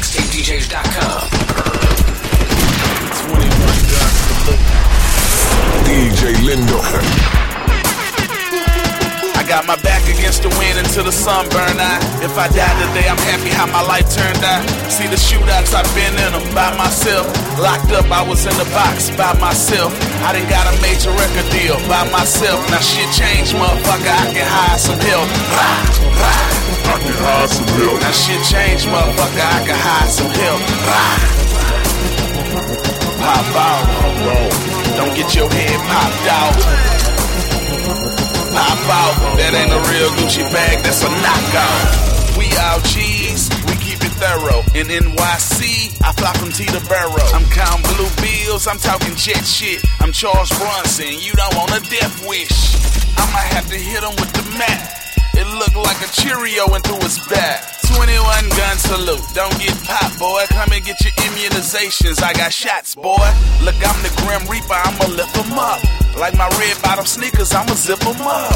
MixtapeDJs.com. 21 guns salute. DJ Lindo. I got my back against the wind until the sun burn out. If I die today, I'm happy how my life turned out. See the shootouts, I've been in them by myself. Locked up, I was in the box by myself. I done got a major record deal by myself. Now shit changed, motherfucker. I can hire some help. Rah, rah. I can hide some help. Now shit changed, motherfucker. I hire some help. Pop out. Don't get your head popped out. Pop out. That ain't a real Gucci bag, that's a knockout. We out G's, we keep it thorough. In NYC, I fly from T to Barrow. I'm counting blue bills, I'm talking jet shit. I'm Charles Bronson, you don't want a death wish. I might have to hit him with the mat. It looked like a Cheerio went through his back. 21 gun salute. Don't boy. Come and get your immunizations. I got shots, boy. Look, I'm the Grim Reaper. I'ma lift 'em up. Like my red bottom sneakers, I'ma zip 'em up.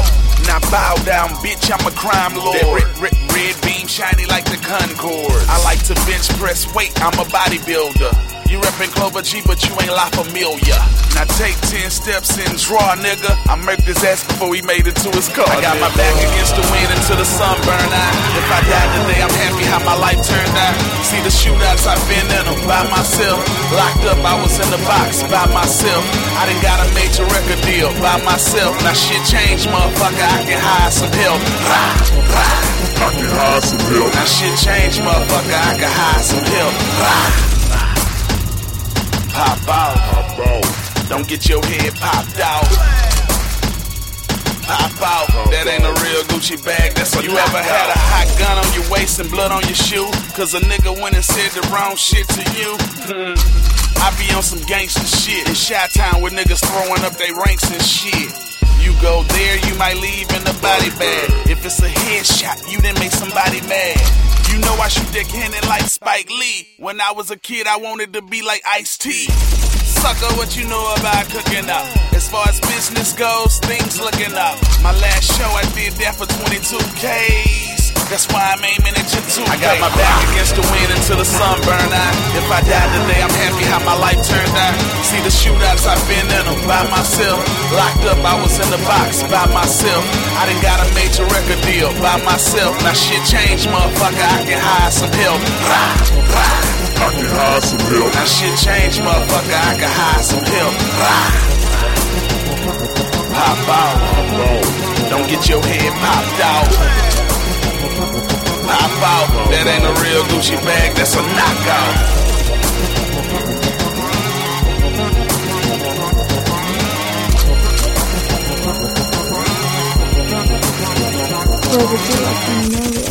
Now bow down, bitch. I'm a crime lord. That red, red, red beam shiny like the Concorde. I like to bench press weight. I'm a bodybuilder. You reppin' Clover G, but you ain't La Familia. Now take 10 steps and draw, nigga. I murked his ass before he made it to his car. I got my back against the wind until the sun burn out. If I die today, I'm happy how my life turned out. See the shootouts, I've been in them by myself. Locked up, I was in the box by myself. I done got a major record deal by myself. Now shit changed, motherfucker. I can hire some help. Rah, rah. I can hide some help. Now shit changed, motherfucker. I can hire some help. Rah. Pop out. Pop out. Don't get your head popped out. Pop out. That ain't a real Gucci bag. That's a you ever had a hot gun on your waist and blood on your shoe? Cause a nigga went and said the wrong shit to you. Hmm. I be on some gangster shit in Shot Town with niggas throwing up their ranks and shit. You go there, you might leave in the body bag. If it's a headshot, you didn't make somebody mad. I shoot that cannon like Spike Lee. When I was a kid, I wanted to be like Ice T. Sucker, what you know about cooking up? As far as business goes, things looking up. My last show, I did that for 22Ks. That's why I'm aiming at your two. I got my back against the wind until the sun burn. If I die today, I'm happy how my life turned out. See the shootouts, I've been in them by myself. Locked up, I was in the box by myself. I done got a major record deal by myself. Now shit changed, motherfucker. I can hire some help. Rah, rah. I can hide some help. Now shit changed, motherfucker. I can hire some help. Rah. Pop out. Don't get your head popped out. Pop out. That ain't a real Gucci bag. That's a knockout. Clover G like you know.